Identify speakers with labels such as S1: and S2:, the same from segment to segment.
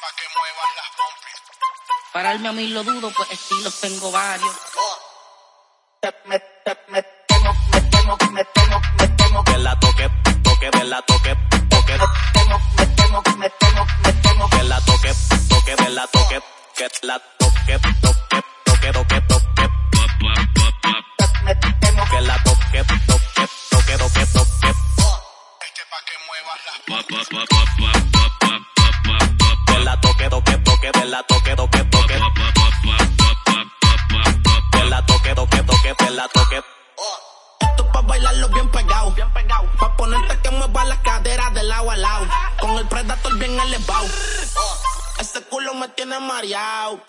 S1: pa' que muevas las pompis.
S2: Pararme a mí lo dudo, pues estilos tengo varios.
S3: Te me, te metemos, metemos, metemos, metemos,
S4: que la toque, toque, que la toque, toque,
S3: metemos, metemos, metemos, metemos,
S4: que la toque, toque, que la toque, que la toque, toque, toque, toque, toque, que la toque, toque, toque, toque, toque,
S1: Este pa' que muevas las pompis.
S4: La toque, toque, toque, que la toque, toque, toque, que la toque.
S5: Esto es pa' bailarlo bien pegado. Bien pegado. Pa' ponerte que mueva las caderas de lado a lado. Con el predator bien elevado. Ese culo me tiene mareado.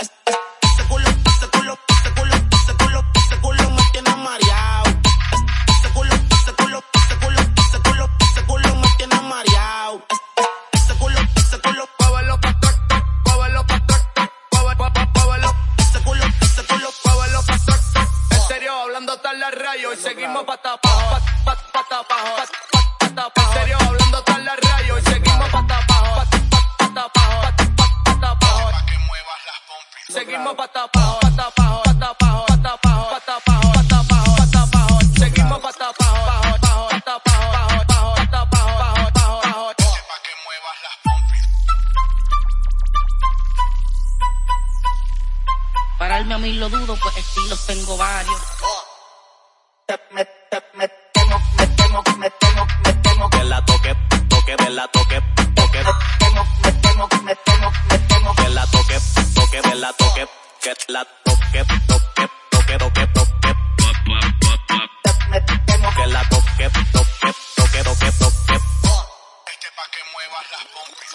S5: Hablando tal la rayo y seguimos pata abajo, pat, pat, pata abajo, pat, pat, pata abajo. En serio, hablando tal la rayo y seguimos pata abajo, pat, pat, pata abajo, pata abajo.
S1: Pa' que muevas las pompis.
S5: Seguimos pata abajo, pata abajo, pata abajo, pata abajo, pata abajo, pata abajo, pata abajo. Seguimos pata abajo, abajo, abajo, pata abajo, abajo, abajo, pata abajo, abajo, abajo, abajo.
S1: Este pa' que muevas las pompis.
S2: Pararme a mí lo dudo, pues estilos tengo varios.
S3: te me, te metemos, metemos, metemos, metemos,
S4: que la toque, toque, que la toque, toque,
S3: metemos, metemos, metemos, metemos,
S4: que la toque, toque, que la toque, que la toque, toque, toque, toque, toque,
S3: te metemos,
S4: que la toque, toque, toque, toque, toque,
S1: Este pa' que muevas las pompis.